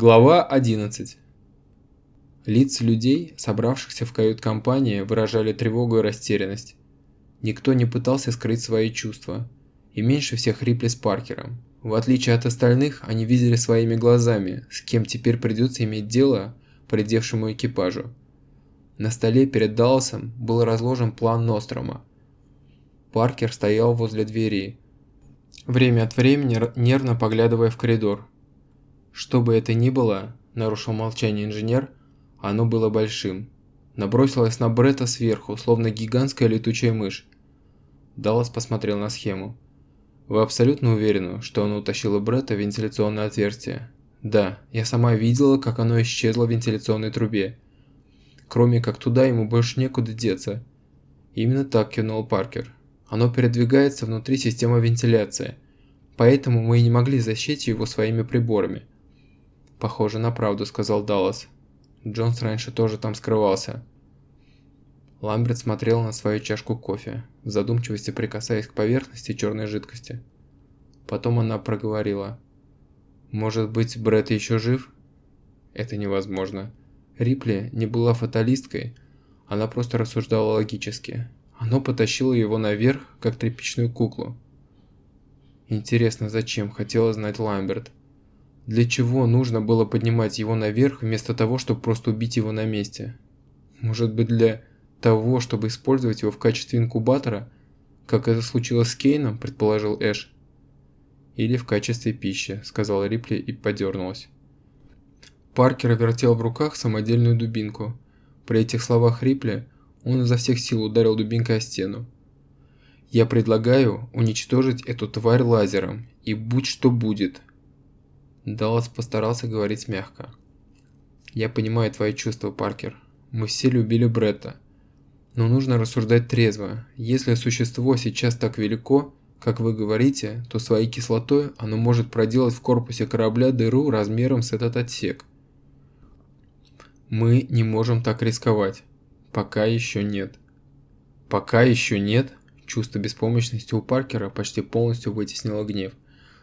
Глава 11 Лица людей, собравшихся в кают-компании, выражали тревогу и растерянность. Никто не пытался скрыть свои чувства. И меньше всех Рипли с Паркером. В отличие от остальных, они видели своими глазами, с кем теперь придется иметь дело придевшему экипажу. На столе перед Далласом был разложен план Нострома. Паркер стоял возле двери, время от времени нервно поглядывая в коридор. Что бы это ни было, нарушил молчание инженер, оно было большим. Набросилось на Бретта сверху, словно гигантская летучая мышь. Даллас посмотрел на схему. «Вы абсолютно уверены, что оно утащило Бретта в вентиляционное отверстие?» «Да, я сама видела, как оно исчезло в вентиляционной трубе. Кроме как туда ему больше некуда деться». Именно так кивнул Паркер. «Оно передвигается внутри системы вентиляции, поэтому мы и не могли защитить его своими приборами». «Похоже на правду», — сказал Даллас. Джонс раньше тоже там скрывался. Ламберт смотрел на свою чашку кофе, в задумчивости прикасаясь к поверхности черной жидкости. Потом она проговорила. «Может быть, Брэд еще жив?» «Это невозможно. Рипли не была фаталисткой, она просто рассуждала логически. Оно потащило его наверх, как тряпичную куклу». «Интересно, зачем?» – хотела знать Ламберт. Для чего нужно было поднимать его наверх, вместо того, чтобы просто убить его на месте? Может быть для того, чтобы использовать его в качестве инкубатора, как это случилось с Кейном, предположил Эш. Или в качестве пищи, сказала Рипли и подернулась. Паркер вертел в руках самодельную дубинку. При этих словах Рипли он изо всех сил ударил дубинкой о стену. «Я предлагаю уничтожить эту тварь лазером, и будь что будет», Даллас постарался говорить мягко. «Я понимаю твои чувства, Паркер. Мы все любили Бретта. Но нужно рассуждать трезво. Если существо сейчас так велико, как вы говорите, то своей кислотой оно может проделать в корпусе корабля дыру размером с этот отсек. Мы не можем так рисковать. Пока еще нет. Пока еще нет? Чувство беспомощности у Паркера почти полностью вытеснило гнев.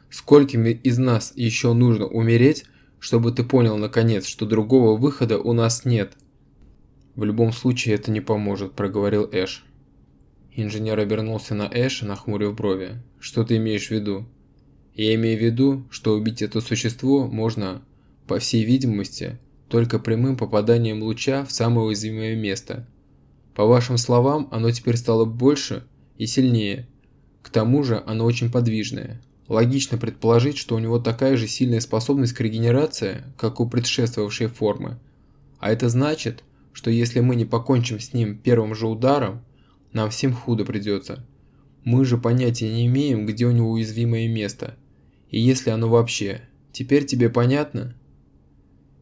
Скольким из нас еще нужно умереть, чтобы ты понял наконец, что другого выхода у нас нет? В любом случае это не поможет, проговорил Эш. Инженер обернулся на Эша, нахмурив брови. Что ты имеешь в виду? Я имею в виду, что убить это существо можно, по всей видимости, только прямым попаданием луча в самое уязвимое место. По вашим словам, оно теперь стало больше и сильнее. К тому же оно очень подвижное. Логично предположить, что у него такая же сильная способность к регенерации, как у предшествовавшей формы. А это значит, что если мы не покончим с ним первым же ударом, нам всем худо придется. Мы же понятия не имеем, где у него уязвимое место. И если оно вообще. Теперь тебе понятно?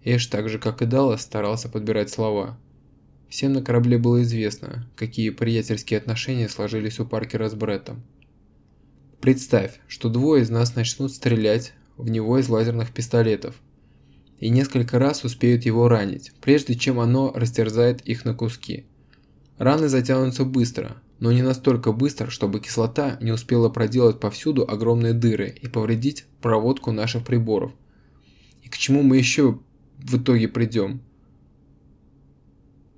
Эш, так же как и Даллас, старался подбирать слова. Всем на корабле было известно, какие приятельские отношения сложились у Паркера с Бреттом. Представь, что двое из нас начнут стрелять в него из лазерных пистолетов и несколько раз успеют его ранить, прежде чем оно растерзает их на куски. Раны затянутся быстро, но не настолько быстро, чтобы кислота не успела проделать повсюду огромные дыры и повредить проводку наших приборов. И к чему мы еще в итоге придем?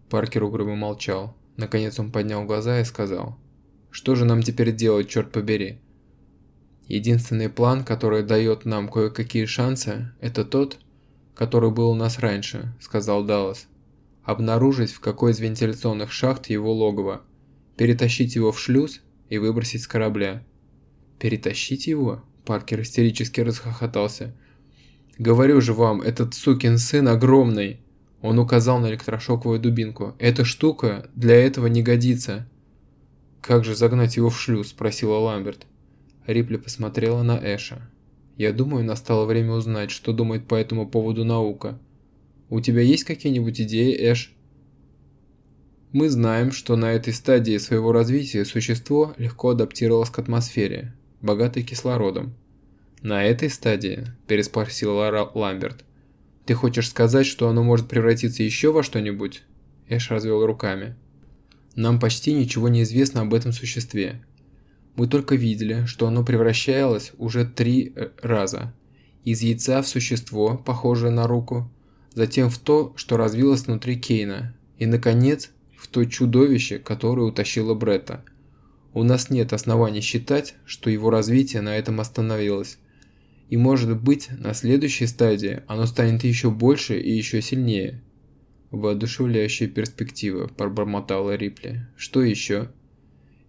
Паркер угрюмо молчал. Наконец он поднял глаза и сказал, «Что же нам теперь делать, черт побери?» Единственный план, который дает нам кое-какие шансы, это тот, который был у нас раньше, сказал Даллас. Обнаружить, в какой из вентиляционных шахт его логово, перетащить его в шлюз и выбросить с корабля. Перетащить его? Паркер истерически расхохотался. Говорю же вам, этот сукин сын огромный. Он указал на электрошоковую дубинку. Эта штука для этого не годится. Как же загнать его в шлюз? спросила Ламберт. Рипли посмотрела на Эша. «Я думаю, настало время узнать, что думает по этому поводу наука. У тебя есть какие-нибудь идеи, Эш?» Мы знаем, что на этой стадии своего развития существо легко адаптировалось к атмосфере, богатой кислородом. «На этой стадии?» – переспросил Ламберт. «Ты хочешь сказать, что оно может превратиться еще во что-нибудь?» Эш развел руками. «Нам почти ничего не известно об этом существе. Мы только видели, что оно превращалось уже три э, раза. из яйца в существо, похожее на руку, затем в то, что развилось внутри Кейна, и, наконец, в то чудовище, которое утащило Бретта. У нас нет оснований считать, что его развитие на этом остановилось. И может быть, на следующей стадии оно станет еще больше и еще сильнее. Воодушевляющая перспектива, пробормотала Рипли. Что еще?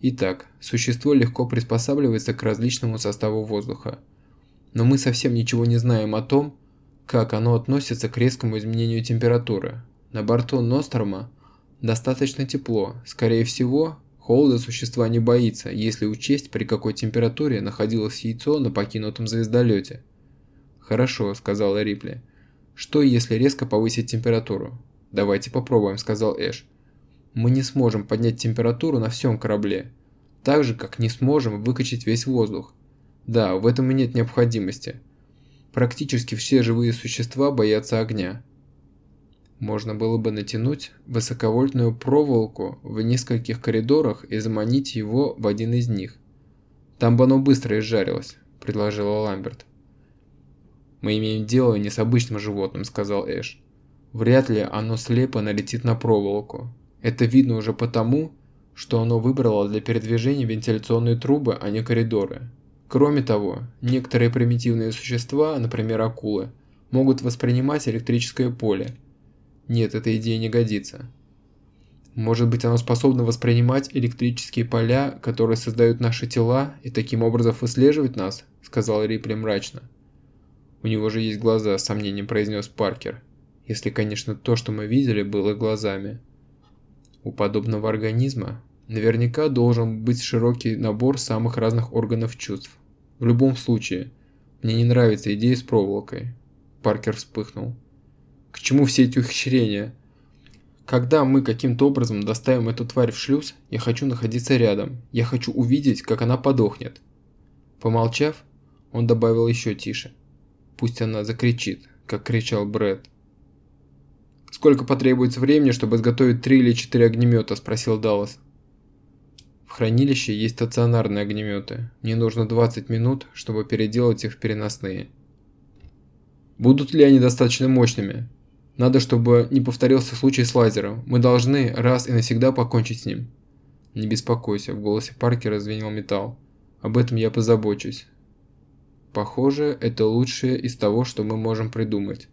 Итак, существо легко приспосабливается к различному составу воздуха. Но мы совсем ничего не знаем о том, как оно относится к резкому изменению температуры. На борту Нострома достаточно тепло. Скорее всего, холода существа не боится, если учесть, при какой температуре находилось яйцо на покинутом звездолете. «Хорошо», — сказала Рипли. «Что, если резко повысить температуру?» «Давайте попробуем», — сказал Эш мы не сможем поднять температуру на всем корабле, так же, как не сможем выкачать весь воздух. Да, в этом и нет необходимости. Практически все живые существа боятся огня. Можно было бы натянуть высоковольтную проволоку в нескольких коридорах и заманить его в один из них. Там бы оно быстро изжарилось, предложила Ламберт. Мы имеем дело не с обычным животным, сказал Эш. Вряд ли оно слепо налетит на проволоку. Это видно уже потому, что оно выбрало для передвижения вентиляционные трубы, а не коридоры. Кроме того, некоторые примитивные существа, например акулы, могут воспринимать электрическое поле. Нет, эта идея не годится. Может быть оно способно воспринимать электрические поля, которые создают наши тела, и таким образом выслеживать нас, сказал Рипли мрачно. У него же есть глаза, с сомнением произнес Паркер. Если, конечно, то, что мы видели, было глазами. У подобного организма наверняка должен быть широкий набор самых разных органов чувств. В любом случае, мне не нравится идея с проволокой. Паркер вспыхнул. К чему все эти ухищрения? Когда мы каким-то образом доставим эту тварь в шлюз, я хочу находиться рядом. Я хочу увидеть, как она подохнет. Помолчав, он добавил еще тише. Пусть она закричит, как кричал Брэд. «Сколько потребуется времени, чтобы изготовить три или четыре огнемета?» – спросил Даллас. В хранилище есть стационарные огнеметы. Мне нужно 20 минут, чтобы переделать их в переносные. Будут ли они достаточно мощными? Надо, чтобы не повторился случай с лазером. Мы должны раз и навсегда покончить с ним. Не беспокойся, в голосе Паркера звенел металл. Об этом я позабочусь. Похоже, это лучшее из того, что мы можем придумать.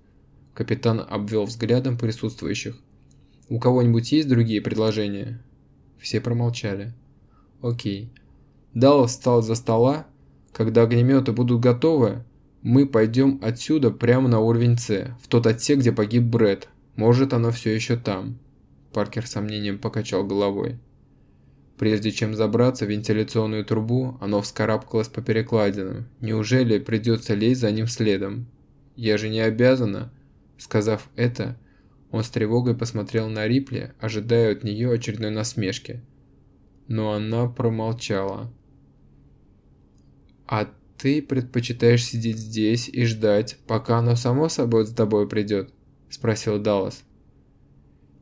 Капитан обвел взглядом присутствующих. «У кого-нибудь есть другие предложения?» Все промолчали. «Окей». Даллас встал за стола. «Когда огнеметы будут готовы, мы пойдем отсюда прямо на уровень С, в тот отсек, где погиб Брэд. Может, оно все еще там». Паркер с сомнением покачал головой. Прежде чем забраться в вентиляционную трубу, оно вскарабкалось по перекладинам. Неужели придется лезть за ним следом? Я же не обязана Сказав это, он с тревогой посмотрел на Рипли, ожидая от нее очередной насмешки. Но она промолчала. «А ты предпочитаешь сидеть здесь и ждать, пока оно само собой с тобой придет?» – спросил Даллас.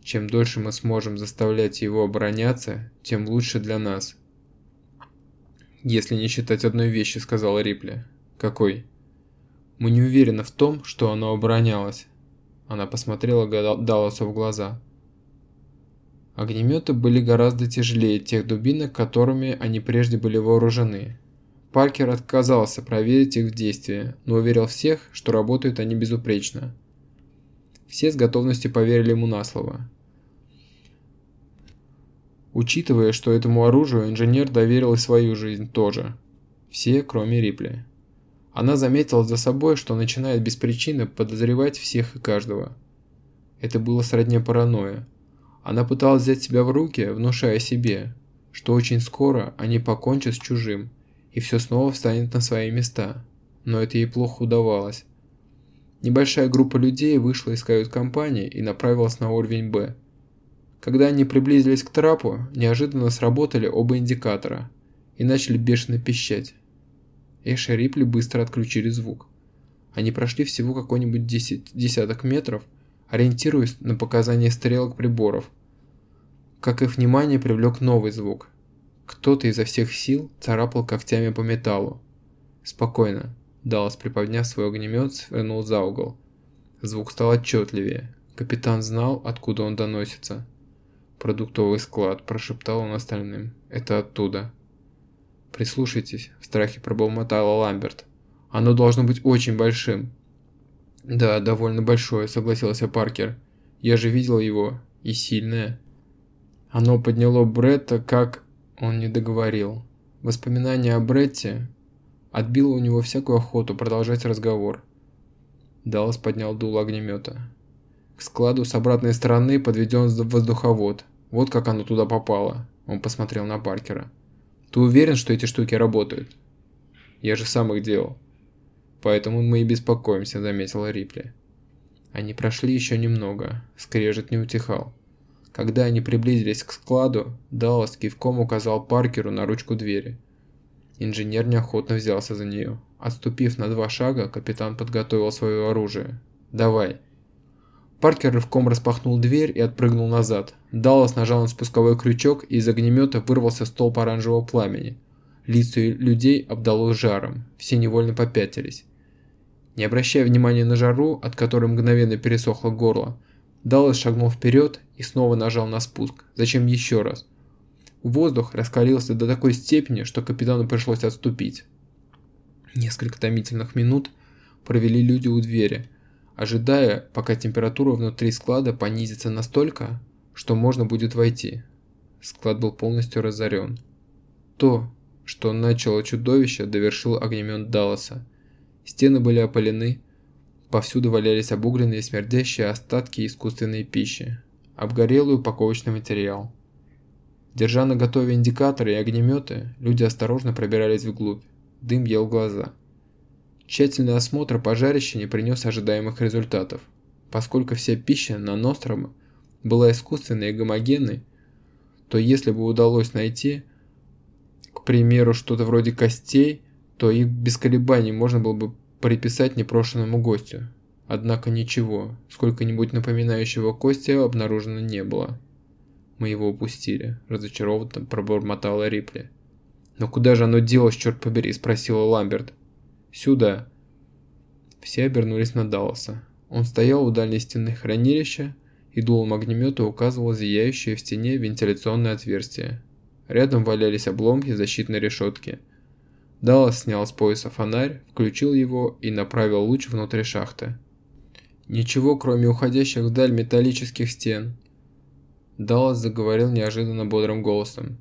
«Чем дольше мы сможем заставлять его обороняться, тем лучше для нас». «Если не считать одной вещи», – сказала Рипли. «Какой?» «Мы не уверены в том, что оно оборонялось. Она посмотрела Далласу в глаза. Огнеметы были гораздо тяжелее тех дубинок, которыми они прежде были вооружены. Паркер отказался проверить их в действии, но уверил всех, что работают они безупречно. Все с готовностью поверили ему на слово. Учитывая, что этому оружию инженер доверил и свою жизнь тоже. Все, кроме Рипли. Она заметила за собой, что начинает без причины подозревать всех и каждого. Это было сродни паранойя. Она пыталась взять себя в руки, внушая себе, что очень скоро они покончат с чужим, и все снова встанет на свои места. Но это ей плохо удавалось. Небольшая группа людей вышла из кают-компании и направилась на уровень «Б». Когда они приблизились к трапу, неожиданно сработали оба индикатора и начали бешено пищать. Эш и Рипли быстро отключили звук. Они прошли всего какой-нибудь десяток метров, ориентируясь на показания стрелок приборов. Как их внимание привлек новый звук. Кто-то изо всех сил царапал когтями по металлу. «Спокойно. Даллас, приподняв свой огнемет, свернул за угол. Звук стал отчетливее. Капитан знал, откуда он доносится. «Продуктовый склад», – прошептал он остальным. «Это оттуда». «Прислушайтесь», – в страхе пробормотал Ламберт. «Оно должно быть очень большим». «Да, довольно большое», – согласился Паркер. «Я же видел его. И сильное». Оно подняло Бретта, как... Он не договорил. Воспоминание о Бретте отбило у него всякую охоту продолжать разговор. Даллас поднял дуло огнемета. К складу с обратной стороны подведен воздуховод. Вот как оно туда попало. Он посмотрел на Паркера. Ты уверен, что эти штуки работают? Я же сам их делал. Поэтому мы и беспокоимся, заметила Рипли. Они прошли еще немного. Скрежет не утихал. Когда они приблизились к складу, Даллас кивком указал Паркеру на ручку двери. Инженер неохотно взялся за нее. Отступив на два шага, капитан подготовил свое оружие. «Давай». Паркер рывком распахнул дверь и отпрыгнул назад. Даллас нажал на спусковой крючок, и из огнемета вырвался столб оранжевого пламени. Лица людей обдало жаром, все невольно попятились. Не обращая внимания на жару, от которой мгновенно пересохло горло, Даллас шагнул вперед и снова нажал на спуск. Зачем еще раз? Воздух раскалился до такой степени, что капитану пришлось отступить. Несколько томительных минут провели люди у двери, ожидая, пока температура внутри склада понизится настолько, что можно будет войти. Склад был полностью разорен. То, что начало чудовище, довершил огнемет Далласа. Стены были опалены, повсюду валялись обугленные смердящие остатки искусственной пищи, обгорелый упаковочный материал. Держа на готове индикаторы и огнеметы, люди осторожно пробирались вглубь. Дым ел глаза. Тщательный осмотр пожарища не принес ожидаемых результатов. Поскольку вся пища на Нострома была искусственной и гомогенной, то если бы удалось найти, к примеру, что-то вроде костей, то их без колебаний можно было бы приписать непрошенному гостю. Однако ничего, сколько-нибудь напоминающего кости обнаружено не было. Мы его упустили, разочарованно пробормотала Рипли. «Но куда же оно делось, черт побери?» – спросила Ламберт. «Сюда». Все обернулись на Далласа. Он стоял у дальней стены хранилища и дулом огнемета указывал зияющее в стене вентиляционное отверстие. Рядом валялись обломки защитной решетки. Даллас снял с пояса фонарь, включил его и направил луч внутрь шахты. Ничего, кроме уходящих вдаль металлических стен. Даллас заговорил неожиданно бодрым голосом.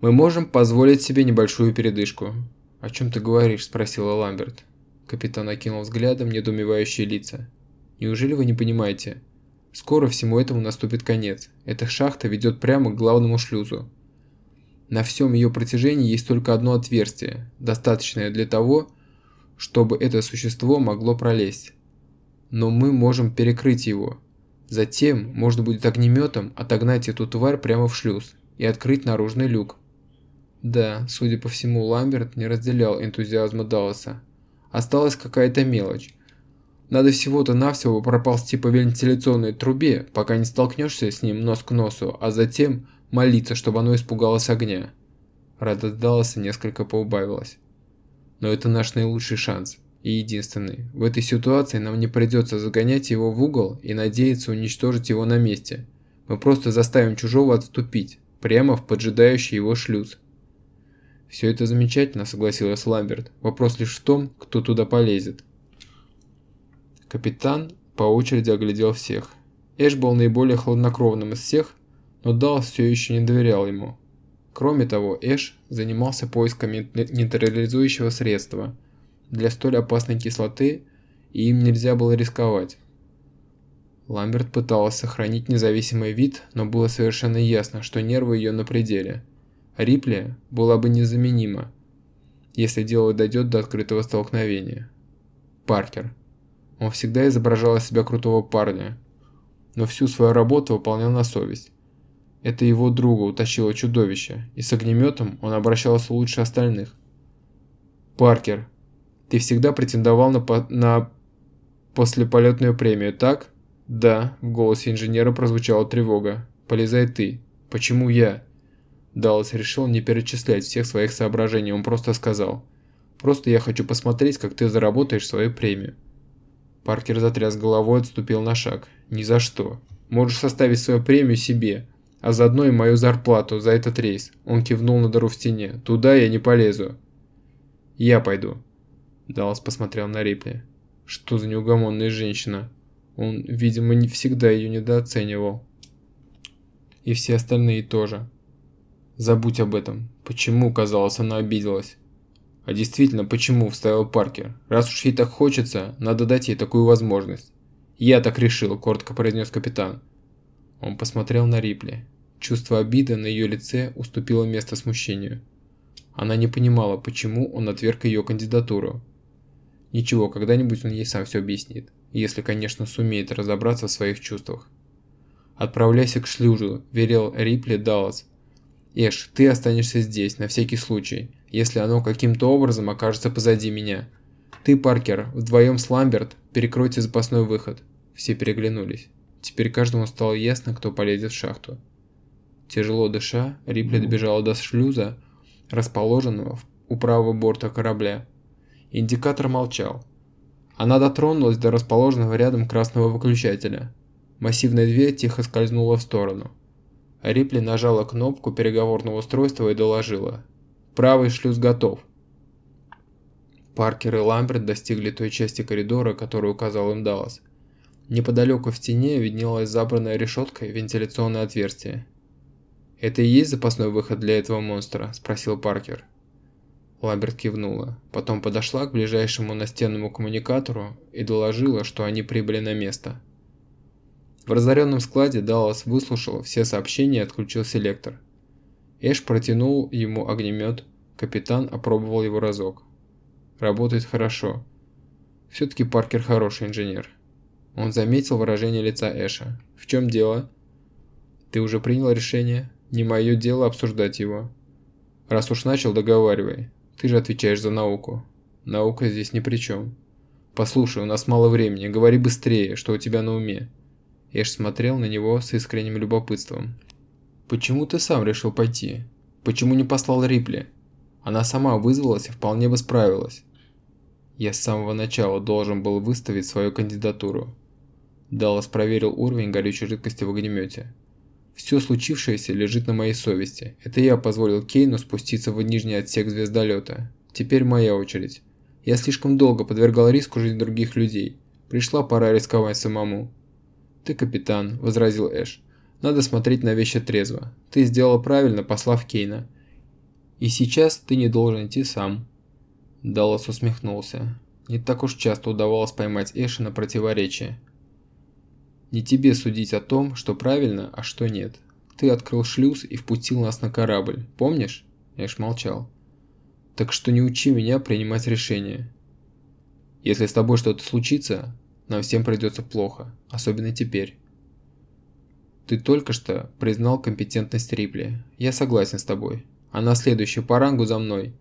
«Мы можем позволить себе небольшую передышку». «О чем ты говоришь?» – спросила Ламберт. Капитан окинул взглядом недоумевающие лица. «Неужели вы не понимаете? Скоро всему этому наступит конец. Эта шахта ведет прямо к главному шлюзу. На всем ее протяжении есть только одно отверстие, достаточное для того, чтобы это существо могло пролезть. Но мы можем перекрыть его. Затем можно будет огнеметом отогнать эту тварь прямо в шлюз и открыть наружный люк. Да, судя по всему, Ламберт не разделял энтузиазма Далласа. Осталась какая-то мелочь. Надо всего-то навсего проползти по вентиляционной трубе, пока не столкнешься с ним нос к носу, а затем молиться, чтобы оно испугалось огня. Радость Далласа несколько поубавилась. Но это наш наилучший шанс. И единственный. В этой ситуации нам не придется загонять его в угол и надеяться уничтожить его на месте. Мы просто заставим чужого отступить, прямо в поджидающий его шлюз. Все это замечательно, согласилась Ламберт. Вопрос лишь в том, кто туда полезет. Капитан по очереди оглядел всех. Эш был наиболее хладнокровным из всех, но Даллас все еще не доверял ему. Кроме того, Эш занимался поисками нейтрализующего средства для столь опасной кислоты, и им нельзя было рисковать. Ламберт пыталась сохранить независимый вид, но было совершенно ясно, что нервы ее на пределе. Рипли была бы незаменима, если дело дойдет до открытого столкновения. Паркер. Он всегда изображал из себя крутого парня, но всю свою работу выполнял на совесть. Это его друга утащило чудовище, и с огнеметом он обращался лучше остальных. «Паркер, ты всегда претендовал на, по на послеполетную премию, так?» «Да», – в голосе инженера прозвучала тревога. «Полезай ты. Почему я?» Даллас решил не перечислять всех своих соображений, он просто сказал. Просто я хочу посмотреть, как ты заработаешь свою премию». Паркер затряс головой отступил на шаг. «Ни за что. Можешь составить свою премию себе, а заодно и мою зарплату за этот рейс». Он кивнул на дыру в стене. «Туда я не полезу». «Я пойду». Даллас посмотрел на Рипли. Что за неугомонная женщина? Он, видимо, не всегда ее недооценивал. И все остальные тоже. Забудь об этом. Почему, казалось, она обиделась? А действительно, почему, вставил Паркер. Раз уж ей так хочется, надо дать ей такую возможность. Я так решил, коротко произнес капитан. Он посмотрел на Рипли. Чувство обиды на ее лице уступило место смущению. Она не понимала, почему он отверг ее кандидатуру. Ничего, когда-нибудь он ей сам все объяснит, если, конечно, сумеет разобраться в своих чувствах. «Отправляйся к шлюзу», – верил Рипли Даллас. «Эш, ты останешься здесь, на всякий случай, если оно каким-то образом окажется позади меня. Ты, Паркер, вдвоем с Ламберт перекройте запасной выход». Все переглянулись. Теперь каждому стало ясно, кто полезет в шахту. Тяжело дыша, Рипли добежала до шлюза, расположенного у правого борта корабля. Индикатор молчал. Она дотронулась до расположенного рядом красного выключателя. Массивная дверь тихо скользнула в сторону. Рипли нажала кнопку переговорного устройства и доложила. «Правый шлюз готов». Паркер и Ламберт достигли той части коридора, которую указал им Даллас. Неподалеку в стене виднелась забранная решеткой вентиляционное отверстие. «Это и есть запасной выход для этого монстра?» – спросил Паркер. Ламберт кивнула, потом подошла к ближайшему настенному коммуникатору и доложила, что они прибыли на место. В разоренном складе Даллас выслушал все сообщения и отключил селектор. Эш протянул ему огнемет, капитан опробовал его разок. Работает хорошо. Все-таки Паркер хороший инженер. Он заметил выражение лица Эша. «В чем дело?» «Ты уже принял решение? Не мое дело обсуждать его. Раз уж начал, договаривай. Ты же отвечаешь за науку. Наука здесь ни при чем. Послушай, у нас мало времени, говори быстрее, что у тебя на уме. Эш смотрел на него с искренним любопытством. Почему ты сам решил пойти? Почему не послал Рипли? Она сама вызвалась и вполне бы справилась. Я с самого начала должен был выставить свою кандидатуру. Даллас проверил уровень горючей жидкости в огнемете. Все случившееся лежит на моей совести. Это я позволил Кейну спуститься в нижний отсек звездолета. Теперь моя очередь. Я слишком долго подвергал риску жизнь других людей. Пришла пора рисковать самому. «Ты капитан», – возразил Эш. «Надо смотреть на вещи трезво. Ты сделал правильно, послав Кейна. И сейчас ты не должен идти сам». Даллас усмехнулся. Не так уж часто удавалось поймать Эша на противоречие. Не тебе судить о том, что правильно, а что нет. Ты открыл шлюз и впустил нас на корабль, помнишь? Эш молчал. Так что не учи меня принимать решения. Если с тобой что-то случится, нам всем придется плохо, особенно теперь. Ты только что признал компетентность Рипли. Я согласен с тобой. Она следующая по рангу за мной.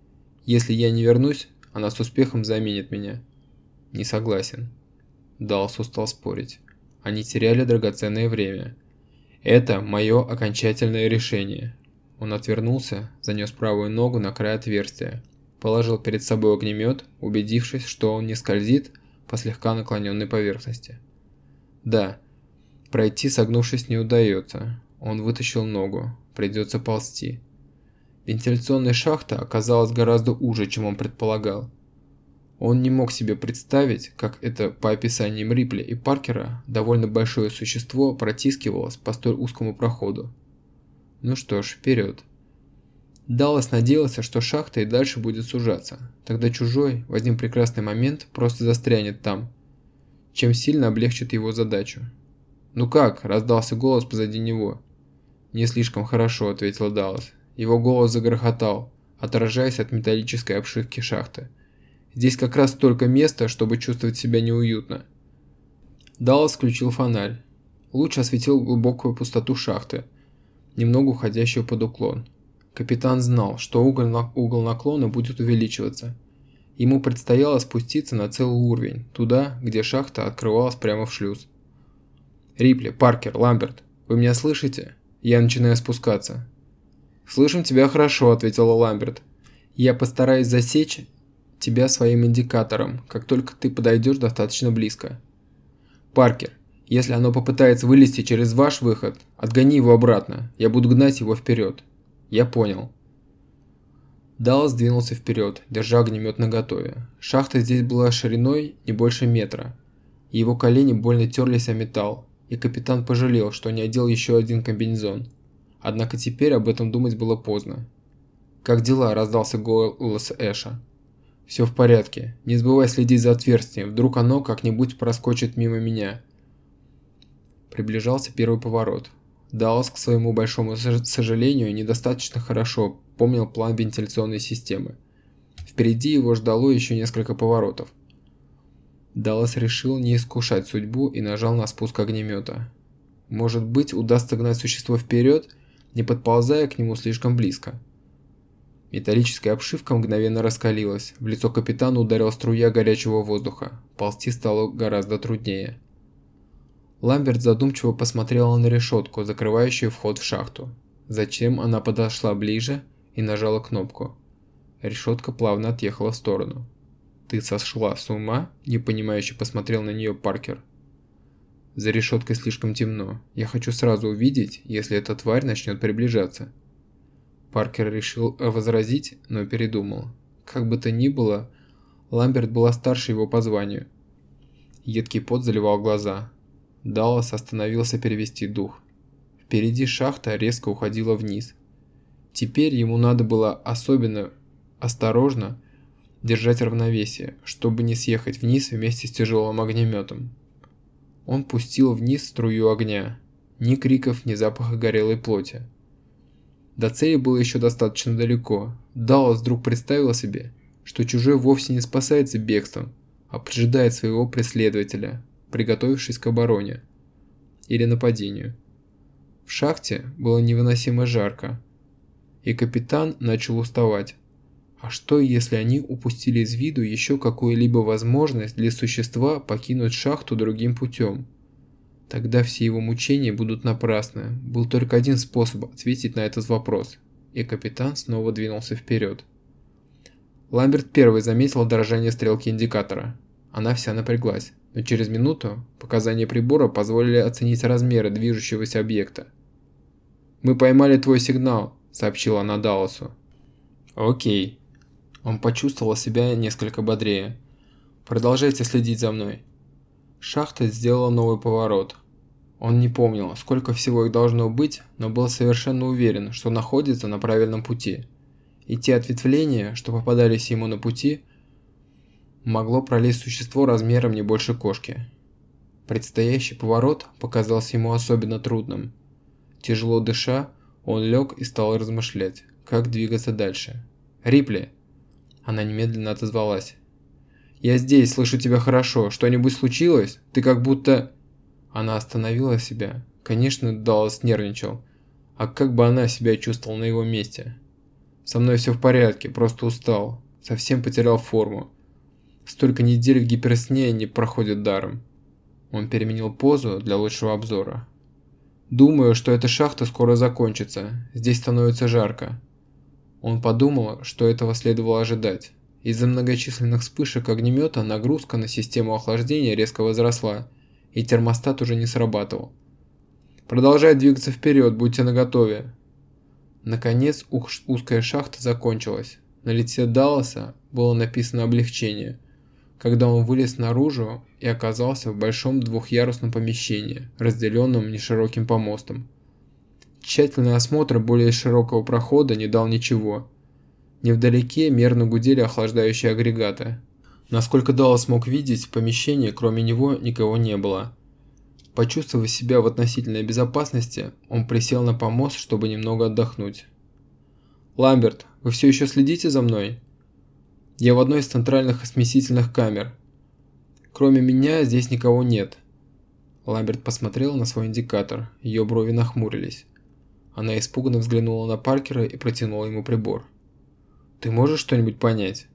Если я не вернусь, она с успехом заменит меня. Не согласен. Далс устал спорить. Они теряли драгоценное время. Это мое окончательное решение. Он отвернулся, занес правую ногу на край отверстия, положил перед собой огнемет, убедившись, что он не скользит по слегка наклоненной поверхности. Да, пройти согнувшись не удается. Он вытащил ногу, придется ползти. Вентиляционная шахта оказалась гораздо уже, чем он предполагал. Он не мог себе представить, как это, по описаниям Рипли и Паркера, довольно большое существо протискивалось по столь узкому проходу. Ну что ж, вперед. Даллас надеялся, что шахта и дальше будет сужаться. Тогда чужой, в один прекрасный момент, просто застрянет там, чем сильно облегчит его задачу. «Ну как?» – раздался голос позади него. «Не слишком хорошо», – ответил Даллас. Его голос загрохотал, отражаясь от металлической обшивки шахты. Здесь как раз столько места, чтобы чувствовать себя неуютно. Даллас включил фонарь. Луч осветил глубокую пустоту шахты, немного уходящую под уклон. Капитан знал, что угол, на... угол наклона будет увеличиваться. Ему предстояло спуститься на целый уровень, туда, где шахта открывалась прямо в шлюз. «Рипли, Паркер, Ламберт, вы меня слышите? Я начинаю спускаться». «Слышим тебя хорошо», — ответила Ламберт. «Я постараюсь засечь тебя своим индикатором, как только ты подойдешь достаточно близко. Паркер, если оно попытается вылезти через ваш выход, отгони его обратно, я буду гнать его вперед. Я понял. Даллас двинулся вперед, держа огнемет наготове. Шахта здесь была шириной не больше метра. Его колени больно терлись о металл, и капитан пожалел, что не одел еще один комбинезон. Однако теперь об этом думать было поздно. «Как дела?» – раздался голос Эша. «Все в порядке. Не забывай следить за отверстием, вдруг оно как-нибудь проскочит мимо меня». Приближался первый поворот. Даллас, к своему большому сожалению, недостаточно хорошо помнил план вентиляционной системы. Впереди его ждало еще несколько поворотов. Даллас решил не искушать судьбу и нажал на спуск огнемета. Может быть, удастся гнать существо вперед, не подползая к нему слишком близко. Металлическая обшивка мгновенно раскалилась, в лицо капитана ударила струя горячего воздуха, ползти стало гораздо труднее. Ламберт задумчиво посмотрела на решетку, закрывающую вход в шахту. Затем она подошла ближе и нажала кнопку. Решетка плавно отъехала в сторону. «Ты сошла с ума?» – непонимающе посмотрел на нее Паркер. «За решеткой слишком темно. Я хочу сразу увидеть, если эта тварь начнет приближаться». Паркер решил возразить, но передумал. Как бы то ни было, Ламберт была старше его по званию. Едкий пот заливал глаза. Даллас остановился перевести дух. Впереди шахта резко уходила вниз. Теперь ему надо было особенно осторожно держать равновесие, чтобы не съехать вниз вместе с тяжелым огнеметом. Он пустил вниз струю огня. Ни криков, ни запаха горелой плоти. До цели было еще достаточно далеко. Даллас вдруг представил себе, что чужой вовсе не спасается бегством, а поджидает своего преследователя, приготовившись к обороне или нападению. В шахте было невыносимо жарко, и капитан начал уставать. А что, если они упустили из виду еще какую-либо возможность для существа покинуть шахту другим путем? Тогда все его мучения будут напрасны. Был только один способ ответить на этот вопрос. И капитан снова двинулся вперед. Ламберт первый заметил дрожание стрелки индикатора. Она вся напряглась, но через минуту показания прибора позволили оценить размеры движущегося объекта. «Мы поймали твой сигнал», — сообщила она Далласу. «Окей». Он почувствовал себя несколько бодрее. «Продолжайте следить за мной». Шахта сделала новый поворот. Он не помнил, сколько всего их должно быть, но был совершенно уверен, что находится на правильном пути. И те ответвления, что попадались ему на пути, могло пролезть существо размером не больше кошки. Предстоящий поворот показался ему особенно трудным. Тяжело дыша, он лег и стал размышлять, как двигаться дальше. «Рипли!» Она немедленно отозвалась. «Я здесь, слышу тебя хорошо. Что-нибудь случилось? Ты как будто...» Она остановила себя. Конечно, Даллас нервничал. А как бы она себя чувствовала на его месте? Со мной все в порядке, просто устал. Совсем потерял форму. Столько недель в гиперсне не проходит даром. Он переменил позу для лучшего обзора. Думаю, что эта шахта скоро закончится. Здесь становится жарко. Он подумал, что этого следовало ожидать. Из-за многочисленных вспышек огнемета нагрузка на систему охлаждения резко возросла, и термостат уже не срабатывал. Продолжай двигаться вперед, будьте наготове. Наконец узкая шахта закончилась. На лице Далласа было написано облегчение, когда он вылез наружу и оказался в большом двухъярусном помещении, разделенном нешироким помостом. Тщательный осмотр более широкого прохода не дал ничего, Невдалеке мерно гудели охлаждающие агрегаты. Насколько Даллас мог видеть, в помещении кроме него никого не было. Почувствовав себя в относительной безопасности, он присел на помост, чтобы немного отдохнуть. «Ламберт, вы все еще следите за мной?» «Я в одной из центральных смесительных камер. Кроме меня здесь никого нет». Ламберт посмотрел на свой индикатор, ее брови нахмурились. Она испуганно взглянула на Паркера и протянула ему прибор. Ты можешь что-нибудь понять?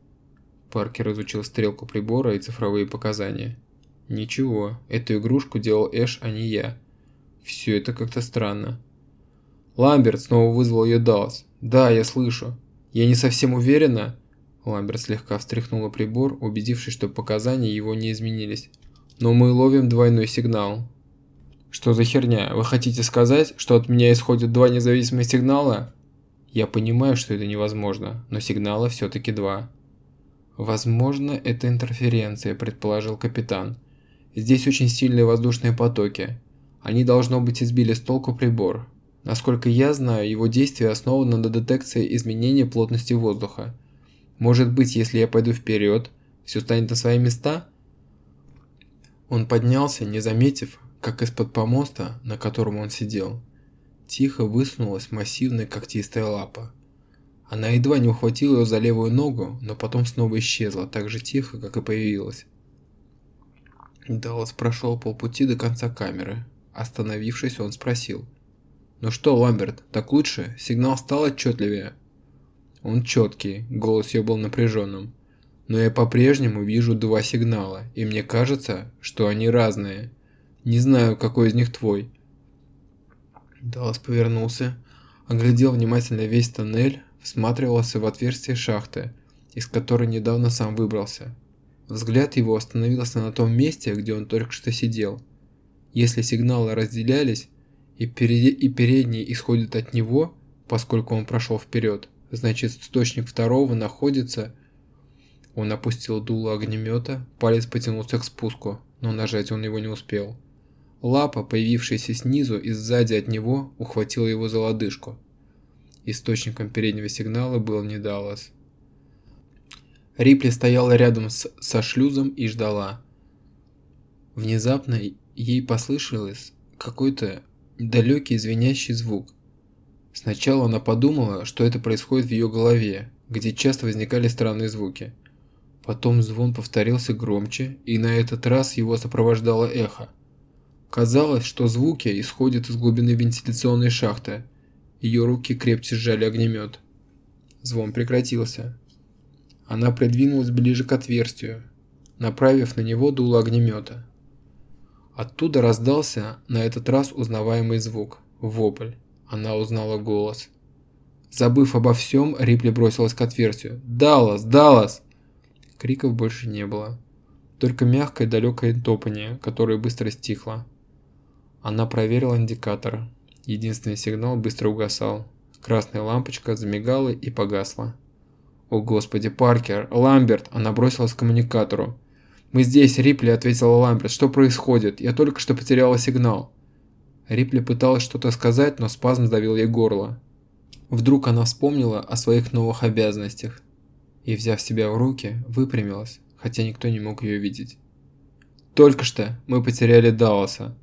Паркер изучил стрелку прибора и цифровые показания. Ничего, эту игрушку делал Эш, а не я. Все это как-то странно. Ламберт снова вызвал ее Даллас. Да, я слышу. Я не совсем уверена. Ламберт слегка встряхнула прибор, убедившись, что показания его не изменились. «Но мы ловим двойной сигнал». «Что за херня? Вы хотите сказать, что от меня исходят два независимых сигнала?» «Я понимаю, что это невозможно, но сигнала все-таки два». «Возможно, это интерференция», – предположил капитан. «Здесь очень сильные воздушные потоки. Они, должно быть, избили с толку прибор. Насколько я знаю, его действие основано на детекции изменения плотности воздуха. Может быть, если я пойду вперед, все станет на свои места?» Он поднялся, не заметив, как из-под помоста, на котором он сидел, тихо высунулась массивная когтистая лапа. Она едва не ухватила ее за левую ногу, но потом снова исчезла, так же тихо, как и появилась. Даллас прошел полпути до конца камеры. Остановившись, он спросил. «Ну что, Ламберт, так лучше? Сигнал стал отчетливее?» Он четкий, голос ее был напряженным. «Но я по-прежнему вижу два сигнала, и мне кажется, что они разные. Не знаю, какой из них твой». Даллас повернулся, оглядел внимательно весь тоннель, всматривался в отверстие шахты, из которой недавно сам выбрался. Взгляд его остановился на том месте, где он только что сидел. Если сигналы разделялись, и, перед... и передний исходит от него, поскольку он прошел вперед, значит источник второго находится... Он опустил дуло огнемета, палец потянулся к спуску, но нажать он его не успел. Лапа, появившаяся снизу и сзади от него, ухватила его за лодыжку. Источником переднего сигнала был не. Рипли стояла рядом с, со шлюзом и ждала. Внезапно ей послышалось какой-то далекий звенящий звук. Сначала она подумала, что это происходит в ее голове, где часто возникали странные звуки. Потом звон повторился громче, и на этот раз его сопровождало эхо. Казалось, что звуки исходят из глубины вентиляционной шахты – ее руки крепче сжали огнемет. Звон прекратился. Она придвинулась ближе к отверстию, направив на него дуло огнемета. Оттуда раздался на этот раз узнаваемый звук – вопль. Она узнала голос. Забыв обо всем, Рипли бросилась к отверстию. «Даллас! Даллас!» Криков больше не было. Только мягкое далекое топание, которое быстро стихло. Она проверила индикатор. Единственный сигнал быстро угасал. Красная лампочка замигала и погасла. «О господи, Паркер! Ламберт!» Она бросилась к коммуникатору. «Мы здесь, Рипли!» – ответила Ламберт. «Что происходит? Я только что потеряла сигнал». Рипли пыталась что-то сказать, но спазм сдавил ей горло. Вдруг она вспомнила о своих новых обязанностях и, взяв себя в руки, выпрямилась, хотя никто не мог ее видеть. «Только что мы потеряли Далласа»,